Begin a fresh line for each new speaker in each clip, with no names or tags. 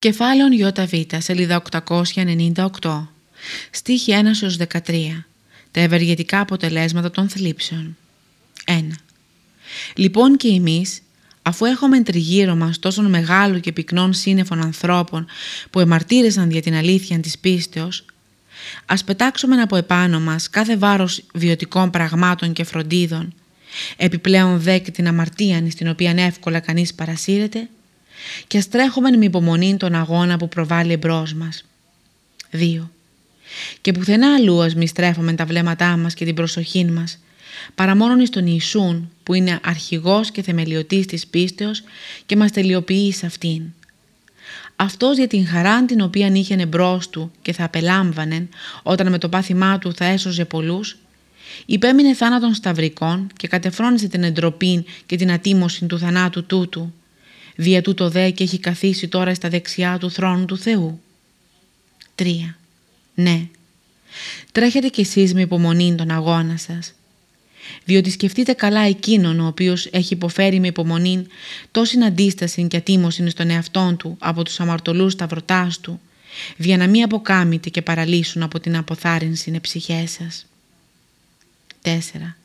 Κεφάλαιον ΙΒ, σελίδα 898, στίχη 1 13. Τα ευεργετικά αποτελέσματα των θλίψεων. 1. Λοιπόν και εμείς, αφού έχουμε τριγύρω μας τόσο μεγάλο και πυκνών σύννεφων ανθρώπων που εμαρτύρεσαν για την αλήθεια της πίστεως, ας πετάξουμε από επάνω μας κάθε βάρος βιωτικών πραγμάτων και φροντίδων, επιπλέον δε και την αμαρτία στην οποία εύκολα κανείς παρασύρεται, και ας τρέχουμε με υπομονή τον αγώνα που προβάλλει εμπρός μας. 2. Και πουθενά αλλού ας μη στρέφουμε τα βλέμματά μας και την προσοχή μας, παρά μόνον εις τον Ιησούν που είναι αρχηγός και θεμελιωτής της πίστεως και μας τελειοποιεί σε αυτήν. Αυτός για την χαρά την οποία είχε εμπρός του και θα απελάμβανε όταν με το πάθημά του θα έσωζε πολλούς, υπέμεινε θάνατον σταυρικών και κατεφρόνησε την εντροπή και την ατίμωση του θανάτου τούτου Δια τούτο δε και έχει καθίσει τώρα στα δεξιά του θρόνου του Θεού. 3. Ναι. Τρέχετε κι εσείς με υπομονή τον αγώνα σας. Διότι σκεφτείτε καλά εκείνον ο οποίος έχει υποφέρει με υπομονή τόση αντίσταση και ατίμωση στον εαυτόν του από τους αμαρτωλούς σταυρωτάς του, για να μην αποκάμετε και παραλύσουν από την αποθάρρυνση ψυχές σας. 4.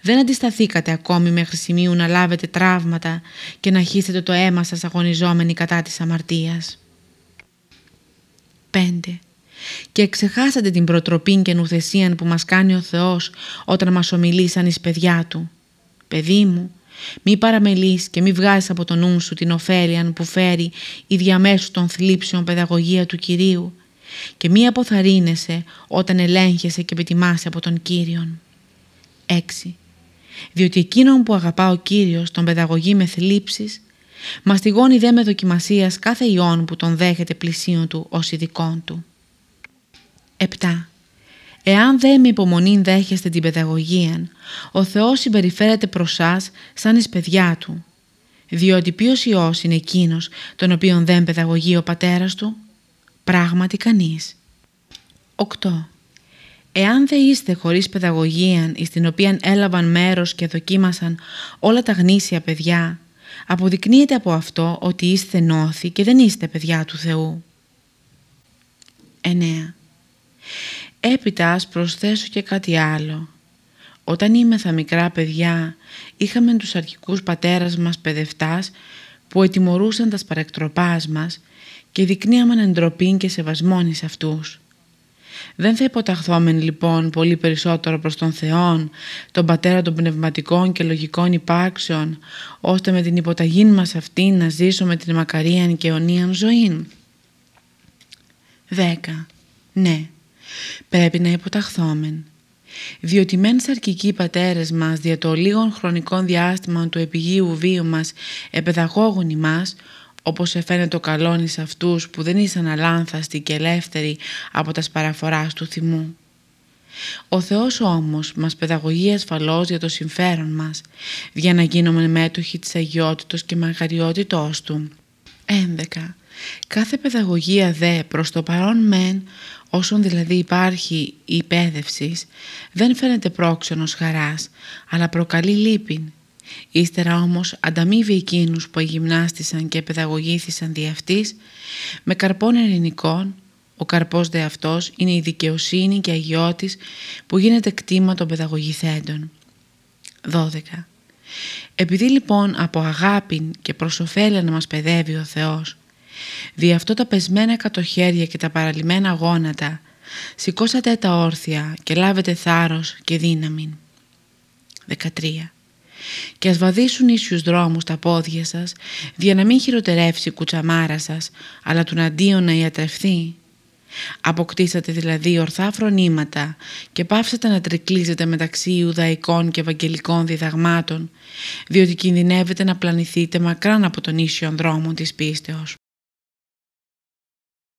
Δεν αντισταθήκατε ακόμη μέχρι σημείου να λάβετε τραύματα και να χύσετε το αίμα σας αγωνιζόμενοι κατά της αμαρτίας. 5. Και ξεχάσατε την προτροπή και νουθεσία που μας κάνει ο Θεός όταν μας ομιλεί σαν εις παιδιά Του. «Παιδί μου, μη παραμελείς και μη βγάζεις από το νου σου την ωφέλεια που φέρει η διαμέσου των θλίψεων παιδαγωγία του Κυρίου και μη αποθαρρύνεσαι όταν ελέγχεσαι και πετοιμάσαι από τον Κύριον». 6. Διότι εκείνον που αγαπά ο Κύριος τον παιδαγωγεί με θλίψεις, μαστιγώνει δε με δοκιμασίας κάθε ιόν που τον δέχεται πλησίον του ως ειδικών του. 7. Εάν δε με υπομονή δέχεστε την παιδαγωγία, ο Θεός συμπεριφέρεται προς σας σαν εις παιδιά του, διότι ποιος Υιός είναι εκείνος τον οποίον δεν παιδαγωγεί ο πατέρας του, πράγματι κανείς. 8. Εάν δεν είστε χωρίς παιδαγωγία στην οποία έλαβαν μέρος και δοκίμασαν όλα τα γνήσια παιδιά, αποδεικνύεται από αυτό ότι είστε νόθοι και δεν είστε παιδιά του Θεού. 9. Έπειτα ας προσθέσω και κάτι άλλο. Όταν είμεθα μικρά παιδιά, είχαμε τους αρχικούς πατέρας μας παιδευτάς που ετιμωρούσαν τα σπαρεκτροπάς μας και δεικνύαμαν εντροπή και σεβασμόνη σε αυτούς. Δεν θα υποταχθόμεν λοιπόν πολύ περισσότερο προς τον Θεόν, τον Πατέρα των πνευματικών και λογικών υπάρξεων, ώστε με την υποταγή μας αυτή να ζήσουμε την μακαρίαν και αιωνίαν ζωή. 10. Ναι, πρέπει να υποταχθόμεν. Διότι μεν σαρκικοί πατέρες μας δια το λίγων χρονικών διάστημα του επιγείου βίου μας επαιδαγώγουν ημάς, όπως εφαίνεται το καλόνι σε αυτούς που δεν ήσαν αλάνθαστοι και ελεύθεροι από τα παραφοράς του θυμού. Ο Θεός όμως μας παιδαγωγεί ασφαλώς για το συμφέρον μας, για να γίνουμε μέτοχοι της αγιότητος και μαγαριότητός Του. 11. Κάθε παιδαγωγία δε προς το παρόν μεν, όσον δηλαδή υπάρχει η υπέδευσης, δεν φαίνεται πρόξενος χαράς, αλλά προκαλεί λύπην Ύστερα όμως ανταμείβει εκείνους που αγυμνάστησαν και παιδαγωγήθησαν δι' αυτής με καρπών ελληνικών, ο καρπός δε αυτός είναι η δικαιοσύνη και αγιώτης που γίνεται κτήμα των παιδαγωγηθέντων. 12. Επειδή λοιπόν από αγάπη και προς να μας παιδεύει ο Θεός, δι' αυτό τα πεσμένα κατοχέρια και τα παραλυμμένα γόνατα, σηκώσατε τα όρθια και λάβετε θάρρος και δύναμη. 13 και ας βαδίσουν ίσιους δρόμους τα πόδια σας, για να μην χειροτερεύσει η κουτσαμάρα σας, αλλά του αντίον να ιατρευθεί. Αποκτήσατε δηλαδή ορθά φρονήματα και πάψατε να τρικλίζετε μεταξύ Ιουδαϊκών και Ευαγγελικών διδαγμάτων, διότι κινδυνεύετε να πλανηθείτε μακράν από τον ίσιο δρόμο της πίστεως.